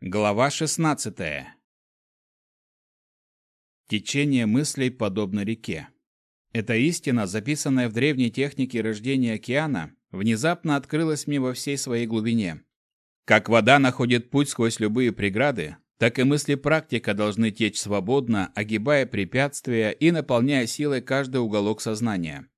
Глава 16. Течение мыслей подобно реке. Эта истина, записанная в древней технике рождения океана, внезапно открылась мне во всей своей глубине. Как вода находит путь сквозь любые преграды, так и мысли практика должны течь свободно, огибая препятствия и наполняя силой каждый уголок сознания.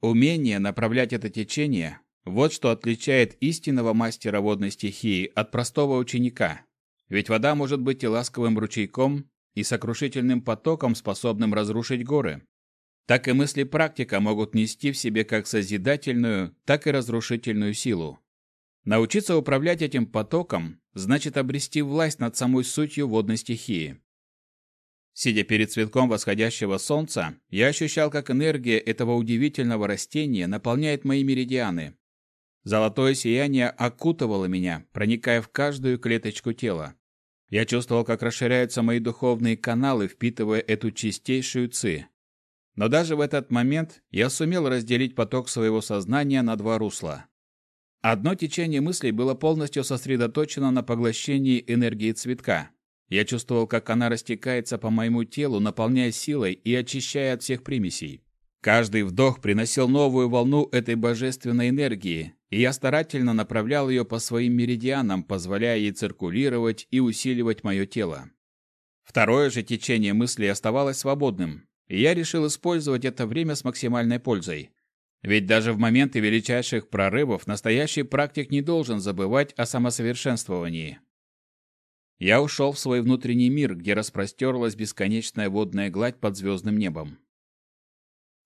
Умение направлять это течение – вот что отличает истинного мастера водной стихии от простого ученика. Ведь вода может быть и ласковым ручейком, и сокрушительным потоком, способным разрушить горы. Так и мысли практика могут нести в себе как созидательную, так и разрушительную силу. Научиться управлять этим потоком значит обрести власть над самой сутью водной стихии. Сидя перед цветком восходящего солнца, я ощущал, как энергия этого удивительного растения наполняет мои меридианы. Золотое сияние окутывало меня, проникая в каждую клеточку тела. Я чувствовал, как расширяются мои духовные каналы, впитывая эту чистейшую ци. Но даже в этот момент я сумел разделить поток своего сознания на два русла. Одно течение мыслей было полностью сосредоточено на поглощении энергии цветка. Я чувствовал, как она растекается по моему телу, наполняя силой и очищая от всех примесей. Каждый вдох приносил новую волну этой божественной энергии, и я старательно направлял ее по своим меридианам, позволяя ей циркулировать и усиливать мое тело. Второе же течение мыслей оставалось свободным, и я решил использовать это время с максимальной пользой. Ведь даже в моменты величайших прорывов настоящий практик не должен забывать о самосовершенствовании. Я ушел в свой внутренний мир, где распростерлась бесконечная водная гладь под звездным небом.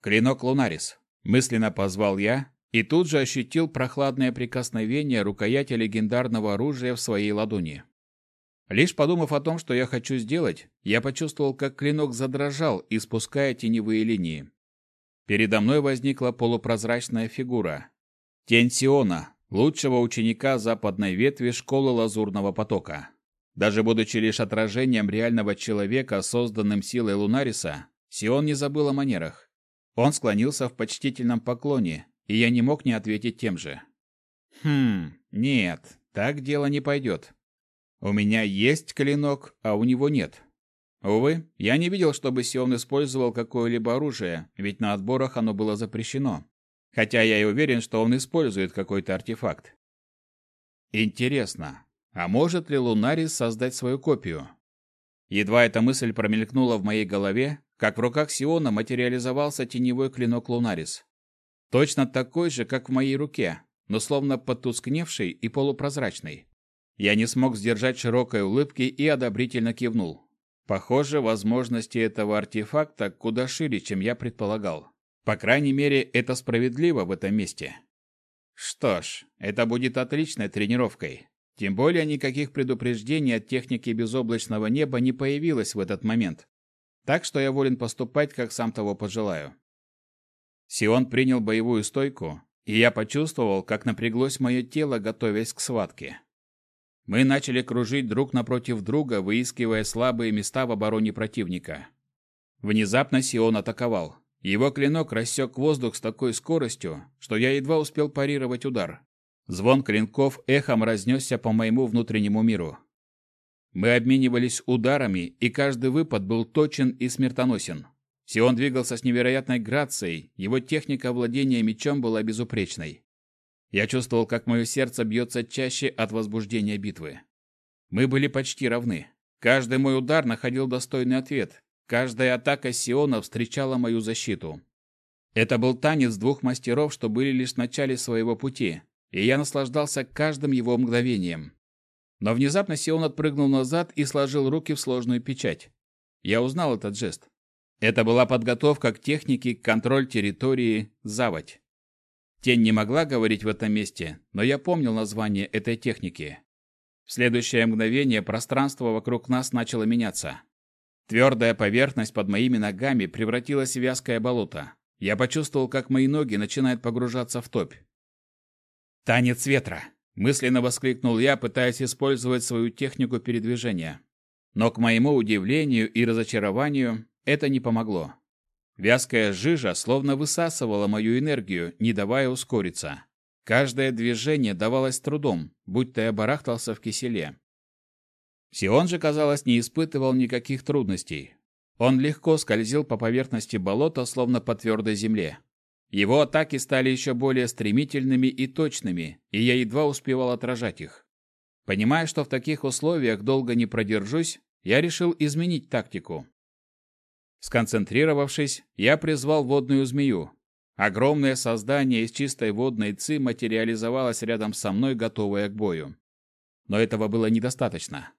«Клинок Лунарис», — мысленно позвал я, и тут же ощутил прохладное прикосновение рукояти легендарного оружия в своей ладони. Лишь подумав о том, что я хочу сделать, я почувствовал, как клинок задрожал, испуская теневые линии. Передо мной возникла полупрозрачная фигура. Тень Сиона, лучшего ученика западной ветви школы Лазурного потока. Даже будучи лишь отражением реального человека, созданным силой Лунариса, Сион не забыл о манерах. Он склонился в почтительном поклоне, и я не мог не ответить тем же. Хм, нет, так дело не пойдет. У меня есть клинок, а у него нет. Увы, я не видел, чтобы Сион использовал какое-либо оружие, ведь на отборах оно было запрещено. Хотя я и уверен, что он использует какой-то артефакт. Интересно, а может ли Лунарис создать свою копию? Едва эта мысль промелькнула в моей голове, как в руках Сиона материализовался теневой клинок Лунарис. Точно такой же, как в моей руке, но словно потускневший и полупрозрачный. Я не смог сдержать широкой улыбки и одобрительно кивнул. Похоже, возможности этого артефакта куда шире, чем я предполагал. По крайней мере, это справедливо в этом месте. Что ж, это будет отличной тренировкой. Тем более никаких предупреждений от техники безоблачного неба не появилось в этот момент. Так что я волен поступать, как сам того пожелаю. Сион принял боевую стойку, и я почувствовал, как напряглось мое тело, готовясь к схватке. Мы начали кружить друг напротив друга, выискивая слабые места в обороне противника. Внезапно Сион атаковал. Его клинок рассек воздух с такой скоростью, что я едва успел парировать удар. Звон клинков эхом разнесся по моему внутреннему миру. Мы обменивались ударами, и каждый выпад был точен и смертоносен. Сион двигался с невероятной грацией, его техника владения мечом была безупречной. Я чувствовал, как мое сердце бьется чаще от возбуждения битвы. Мы были почти равны. Каждый мой удар находил достойный ответ. Каждая атака Сиона встречала мою защиту. Это был танец двух мастеров, что были лишь в начале своего пути, и я наслаждался каждым его мгновением. Но внезапно Сион отпрыгнул назад и сложил руки в сложную печать. Я узнал этот жест. Это была подготовка к технике контроль территории «Заводь». Тень не могла говорить в этом месте, но я помнил название этой техники. В следующее мгновение пространство вокруг нас начало меняться. Твердая поверхность под моими ногами превратилась в вязкое болото. Я почувствовал, как мои ноги начинают погружаться в топь. «Танец ветра!» Мысленно воскликнул я, пытаясь использовать свою технику передвижения. Но, к моему удивлению и разочарованию, это не помогло. Вязкая жижа словно высасывала мою энергию, не давая ускориться. Каждое движение давалось трудом, будто я барахтался в киселе. Сион же, казалось, не испытывал никаких трудностей. Он легко скользил по поверхности болота, словно по твердой земле. Его атаки стали еще более стремительными и точными, и я едва успевал отражать их. Понимая, что в таких условиях долго не продержусь, я решил изменить тактику. Сконцентрировавшись, я призвал водную змею. Огромное создание из чистой водной ци материализовалось рядом со мной, готовое к бою. Но этого было недостаточно.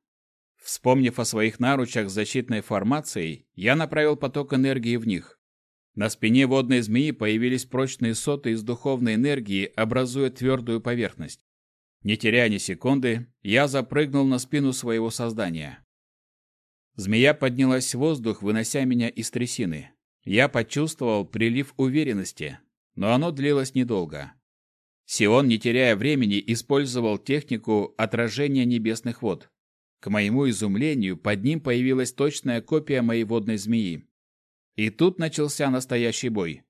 Вспомнив о своих наручах с защитной формацией, я направил поток энергии в них. На спине водной змеи появились прочные соты из духовной энергии, образуя твердую поверхность. Не теряя ни секунды, я запрыгнул на спину своего создания. Змея поднялась в воздух, вынося меня из трясины. Я почувствовал прилив уверенности, но оно длилось недолго. Сион, не теряя времени, использовал технику отражения небесных вод. К моему изумлению, под ним появилась точная копия моей водной змеи. И тут начался настоящий бой.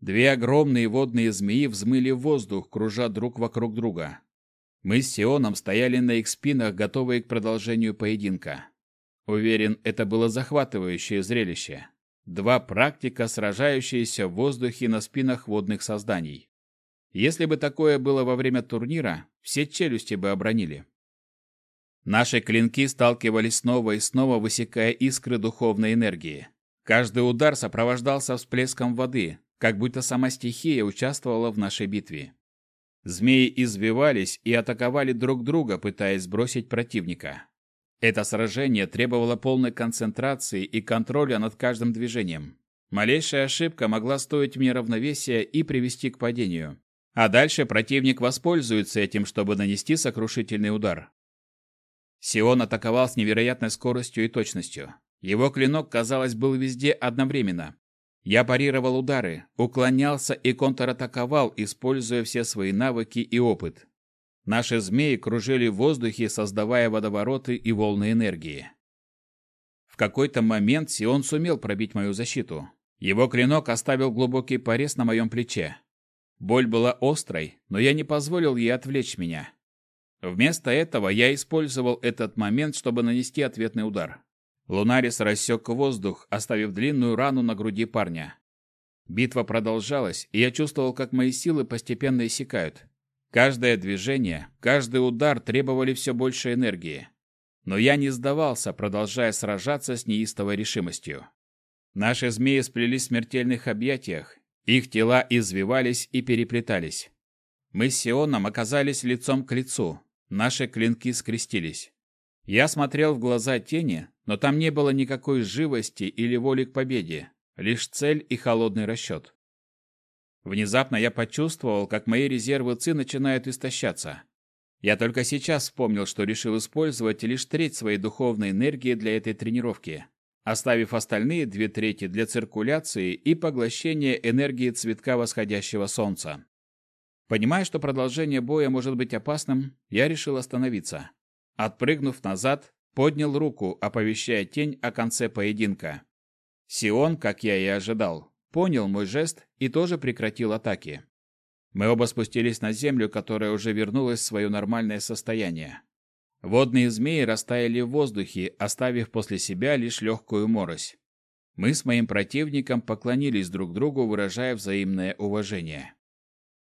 Две огромные водные змеи взмыли в воздух, кружа друг вокруг друга. Мы с Сионом стояли на их спинах, готовые к продолжению поединка. Уверен, это было захватывающее зрелище. Два практика, сражающиеся в воздухе на спинах водных созданий. Если бы такое было во время турнира, все челюсти бы обронили. Наши клинки сталкивались снова и снова, высекая искры духовной энергии. Каждый удар сопровождался всплеском воды, как будто сама стихия участвовала в нашей битве. Змеи извивались и атаковали друг друга, пытаясь сбросить противника. Это сражение требовало полной концентрации и контроля над каждым движением. Малейшая ошибка могла стоить мне равновесия и привести к падению. А дальше противник воспользуется этим, чтобы нанести сокрушительный удар. Сион атаковал с невероятной скоростью и точностью. Его клинок, казалось, был везде одновременно. Я парировал удары, уклонялся и контратаковал, используя все свои навыки и опыт. Наши змеи кружили в воздухе, создавая водовороты и волны энергии. В какой-то момент Сион сумел пробить мою защиту. Его клинок оставил глубокий порез на моем плече. Боль была острой, но я не позволил ей отвлечь меня. Вместо этого я использовал этот момент, чтобы нанести ответный удар. Лунарис рассек воздух, оставив длинную рану на груди парня. Битва продолжалась, и я чувствовал, как мои силы постепенно иссякают. Каждое движение, каждый удар требовали все больше энергии. Но я не сдавался, продолжая сражаться с неистовой решимостью. Наши змеи сплелись в смертельных объятиях, их тела извивались и переплетались. Мы с Сионом оказались лицом к лицу, наши клинки скрестились. Я смотрел в глаза тени, но там не было никакой живости или воли к победе, лишь цель и холодный расчет. Внезапно я почувствовал, как мои резервы ЦИ начинают истощаться. Я только сейчас вспомнил, что решил использовать лишь треть своей духовной энергии для этой тренировки, оставив остальные две трети для циркуляции и поглощения энергии цветка восходящего солнца. Понимая, что продолжение боя может быть опасным, я решил остановиться. Отпрыгнув назад, поднял руку, оповещая тень о конце поединка. Сион, как я и ожидал, понял мой жест и тоже прекратил атаки. Мы оба спустились на землю, которая уже вернулась в свое нормальное состояние. Водные змеи растаяли в воздухе, оставив после себя лишь легкую морось. Мы с моим противником поклонились друг другу, выражая взаимное уважение.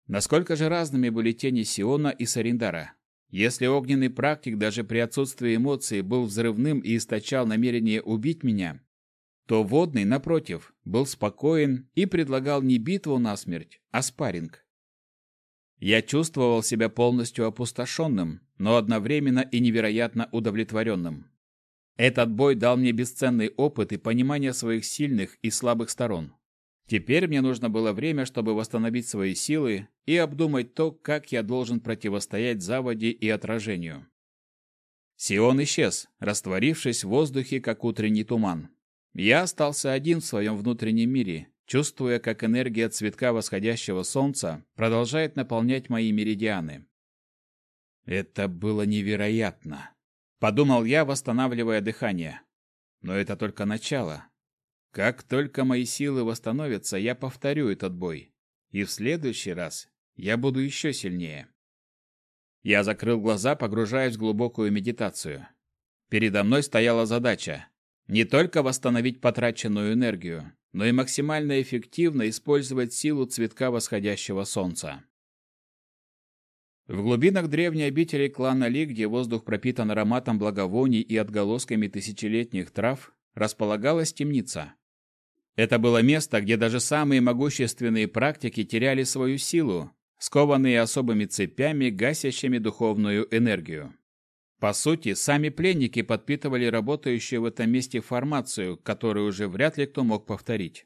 Насколько же разными были тени Сиона и Сариндара? Если огненный практик даже при отсутствии эмоций был взрывным и источал намерение убить меня, то водный, напротив, был спокоен и предлагал не битву насмерть, а спарринг. Я чувствовал себя полностью опустошенным, но одновременно и невероятно удовлетворенным. Этот бой дал мне бесценный опыт и понимание своих сильных и слабых сторон. Теперь мне нужно было время, чтобы восстановить свои силы и обдумать то, как я должен противостоять заводе и отражению. Сион исчез, растворившись в воздухе, как утренний туман. Я остался один в своем внутреннем мире, чувствуя, как энергия цветка восходящего солнца продолжает наполнять мои меридианы. Это было невероятно, подумал я, восстанавливая дыхание. Но это только начало. Как только мои силы восстановятся, я повторю этот бой. И в следующий раз я буду еще сильнее. Я закрыл глаза, погружаясь в глубокую медитацию. Передо мной стояла задача не только восстановить потраченную энергию, но и максимально эффективно использовать силу цветка восходящего солнца. В глубинах древней обители клана Ли, где воздух пропитан ароматом благовоний и отголосками тысячелетних трав, располагалась темница. Это было место, где даже самые могущественные практики теряли свою силу, скованные особыми цепями, гасящими духовную энергию. По сути, сами пленники подпитывали работающую в этом месте формацию, которую уже вряд ли кто мог повторить.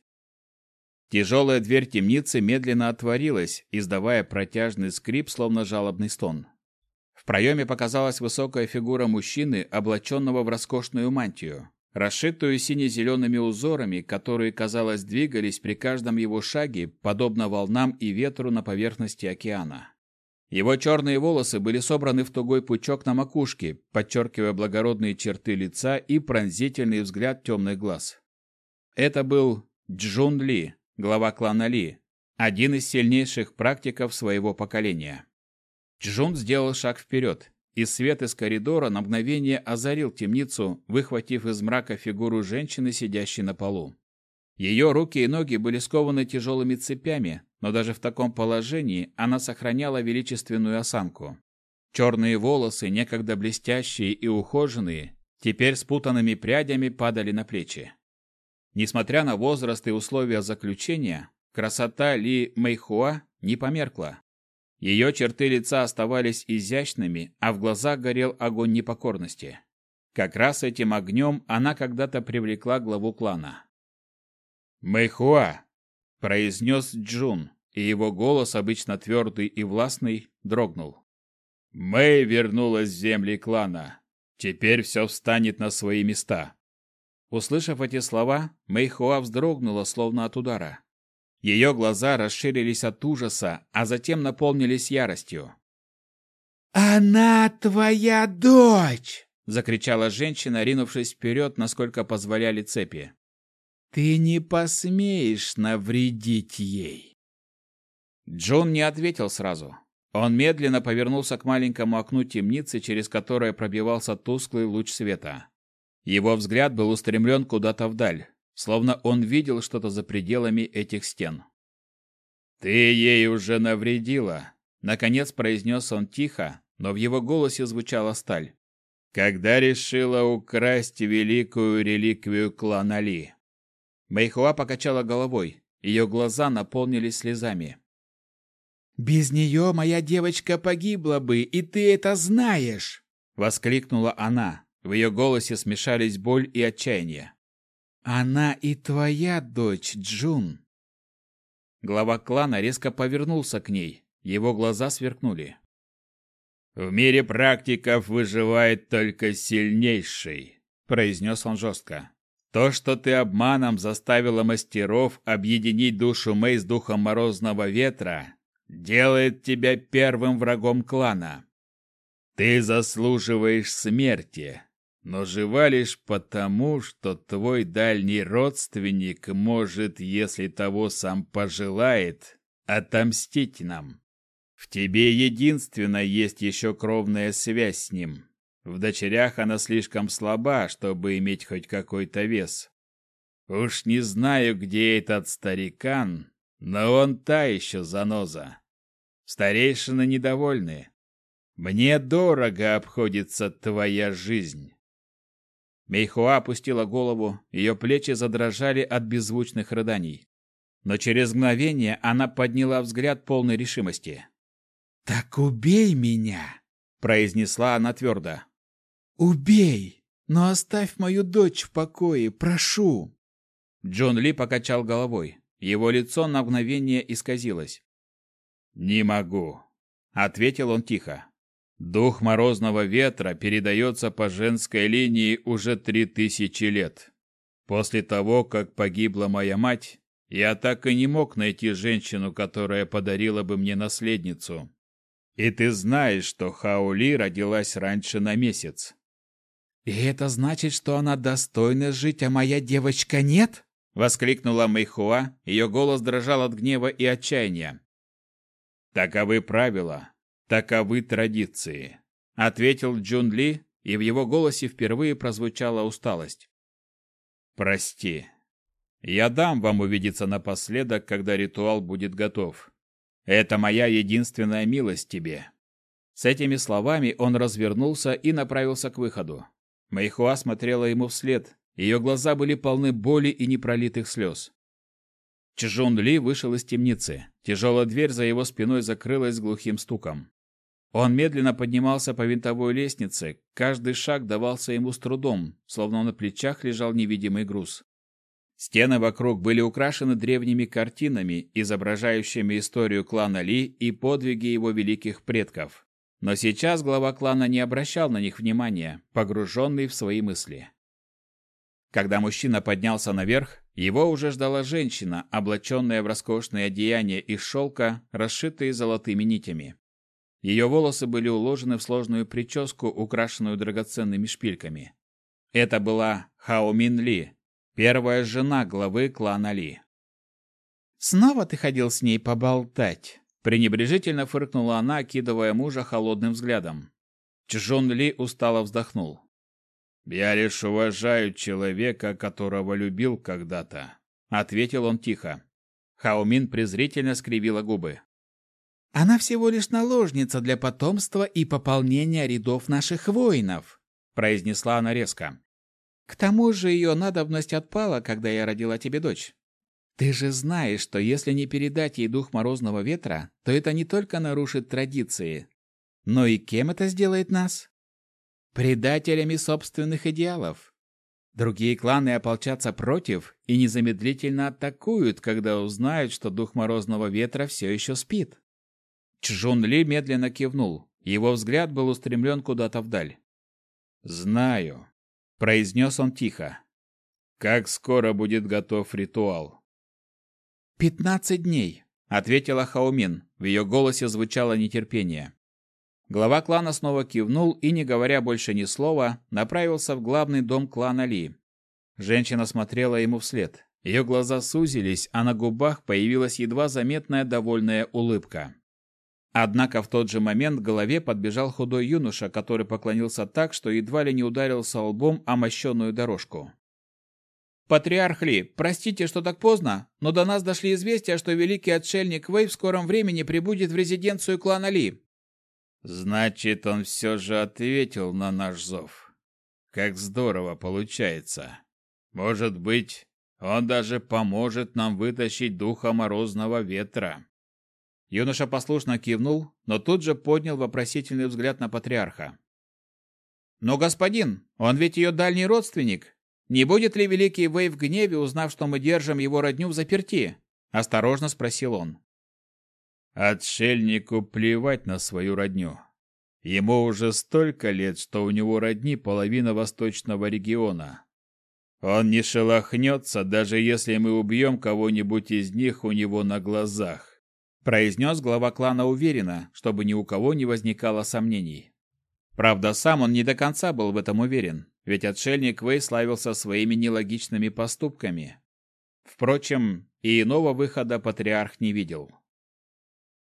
Тяжелая дверь темницы медленно отворилась, издавая протяжный скрип, словно жалобный стон. В проеме показалась высокая фигура мужчины, облаченного в роскошную мантию, расшитую сине-зелеными узорами, которые, казалось, двигались при каждом его шаге, подобно волнам и ветру на поверхности океана. Его черные волосы были собраны в тугой пучок на макушке, подчеркивая благородные черты лица и пронзительный взгляд темных глаз. Это был Джун Ли, глава клана Ли, один из сильнейших практиков своего поколения. Джун сделал шаг вперед, и свет из коридора на мгновение озарил темницу, выхватив из мрака фигуру женщины, сидящей на полу. Ее руки и ноги были скованы тяжелыми цепями, но даже в таком положении она сохраняла величественную осанку. Черные волосы, некогда блестящие и ухоженные, теперь спутанными прядями падали на плечи. Несмотря на возраст и условия заключения, красота Ли Мэйхуа не померкла. Ее черты лица оставались изящными, а в глазах горел огонь непокорности. Как раз этим огнем она когда-то привлекла главу клана. «Мэйхуа!» – произнес Джун, и его голос, обычно твердый и властный, дрогнул. «Мэй вернулась в земли клана. Теперь все встанет на свои места». Услышав эти слова, Мэйхуа вздрогнула, словно от удара. Ее глаза расширились от ужаса, а затем наполнились яростью. «Она твоя дочь!» — закричала женщина, ринувшись вперед, насколько позволяли цепи. Ты не посмеешь навредить ей. Джон не ответил сразу. Он медленно повернулся к маленькому окну темницы, через которое пробивался тусклый луч света. Его взгляд был устремлен куда-то вдаль, словно он видел что-то за пределами этих стен. «Ты ей уже навредила», — наконец произнес он тихо, но в его голосе звучала сталь. «Когда решила украсть великую реликвию клана Ли». Мэйхуа покачала головой. Ее глаза наполнились слезами. «Без нее моя девочка погибла бы, и ты это знаешь!» Воскликнула она. В ее голосе смешались боль и отчаяние. «Она и твоя дочь, Джун!» Глава клана резко повернулся к ней. Его глаза сверкнули. «В мире практиков выживает только сильнейший», — произнес он жестко. То, что ты обманом заставила мастеров объединить душу Мэй с духом морозного ветра, делает тебя первым врагом клана. Ты заслуживаешь смерти, но жива лишь потому, что твой дальний родственник может, если того сам пожелает, отомстить нам. В тебе единственно есть еще кровная связь с ним. В дочерях она слишком слаба, чтобы иметь хоть какой-то вес. Уж не знаю, где этот старикан, но он та еще заноза. Старейшины недовольны. Мне дорого обходится твоя жизнь. Мейхуа опустила голову, ее плечи задрожали от беззвучных рыданий. Но через мгновение она подняла взгляд полной решимости. «Так убей меня!» – произнесла она твердо. «Убей! Но оставь мою дочь в покое, прошу!» Джон Ли покачал головой. Его лицо на мгновение исказилось. «Не могу», — ответил он тихо. «Дух морозного ветра передается по женской линии уже три тысячи лет. После того, как погибла моя мать, я так и не мог найти женщину, которая подарила бы мне наследницу. И ты знаешь, что Хаули родилась раньше на месяц. «И это значит, что она достойна жить, а моя девочка нет?» — воскликнула Мэйхуа, ее голос дрожал от гнева и отчаяния. «Таковы правила, таковы традиции», — ответил Джун Ли, и в его голосе впервые прозвучала усталость. «Прости. Я дам вам увидеться напоследок, когда ритуал будет готов. Это моя единственная милость тебе». С этими словами он развернулся и направился к выходу. Мэйхуа смотрела ему вслед. Ее глаза были полны боли и непролитых слез. Чжун Ли вышел из темницы. Тяжелая дверь за его спиной закрылась глухим стуком. Он медленно поднимался по винтовой лестнице, каждый шаг давался ему с трудом, словно на плечах лежал невидимый груз. Стены вокруг были украшены древними картинами, изображающими историю клана Ли и подвиги его великих предков. Но сейчас глава клана не обращал на них внимания, погруженный в свои мысли. Когда мужчина поднялся наверх, его уже ждала женщина, облаченная в роскошные одеяния из шелка, расшитые золотыми нитями. Ее волосы были уложены в сложную прическу, украшенную драгоценными шпильками. Это была Хао Мин Ли, первая жена главы клана Ли. «Снова ты ходил с ней поболтать?» пренебрежительно фыркнула она, окидывая мужа холодным взглядом. Чжон Ли устало вздохнул. «Я лишь уважаю человека, которого любил когда-то», — ответил он тихо. Хаомин презрительно скривила губы. «Она всего лишь наложница для потомства и пополнения рядов наших воинов», — произнесла она резко. «К тому же ее надобность отпала, когда я родила тебе дочь. Ты же знаешь, что если не передать ей дух морозного ветра, то это не только нарушит традиции, но и кем это сделает нас? предателями собственных идеалов. Другие кланы ополчатся против и незамедлительно атакуют, когда узнают, что дух морозного ветра все еще спит. Чжун Ли медленно кивнул. Его взгляд был устремлен куда-то вдаль. «Знаю», — произнес он тихо. «Как скоро будет готов ритуал?» «Пятнадцать дней», — ответила Хаумин. В ее голосе звучало нетерпение. Глава клана снова кивнул и, не говоря больше ни слова, направился в главный дом клана Ли. Женщина смотрела ему вслед. Ее глаза сузились, а на губах появилась едва заметная довольная улыбка. Однако в тот же момент к голове подбежал худой юноша, который поклонился так, что едва ли не ударился лбом о мощенную дорожку. «Патриарх Ли, простите, что так поздно, но до нас дошли известия, что великий отшельник Вэй в скором времени прибудет в резиденцию клана Ли. Значит, он все же ответил на наш зов. Как здорово получается. Может быть, он даже поможет нам вытащить духа морозного ветра. Юноша послушно кивнул, но тут же поднял вопросительный взгляд на патриарха. «Но, господин, он ведь ее дальний родственник. Не будет ли великий Вэй в гневе, узнав, что мы держим его родню в заперти?» – осторожно спросил он. Отшельнику плевать на свою родню. Ему уже столько лет, что у него родни половина восточного региона. Он не шелохнется, даже если мы убьем кого-нибудь из них у него на глазах, произнес глава клана уверенно, чтобы ни у кого не возникало сомнений. Правда, сам он не до конца был в этом уверен, ведь отшельник Вэй славился своими нелогичными поступками. Впрочем, и иного выхода патриарх не видел.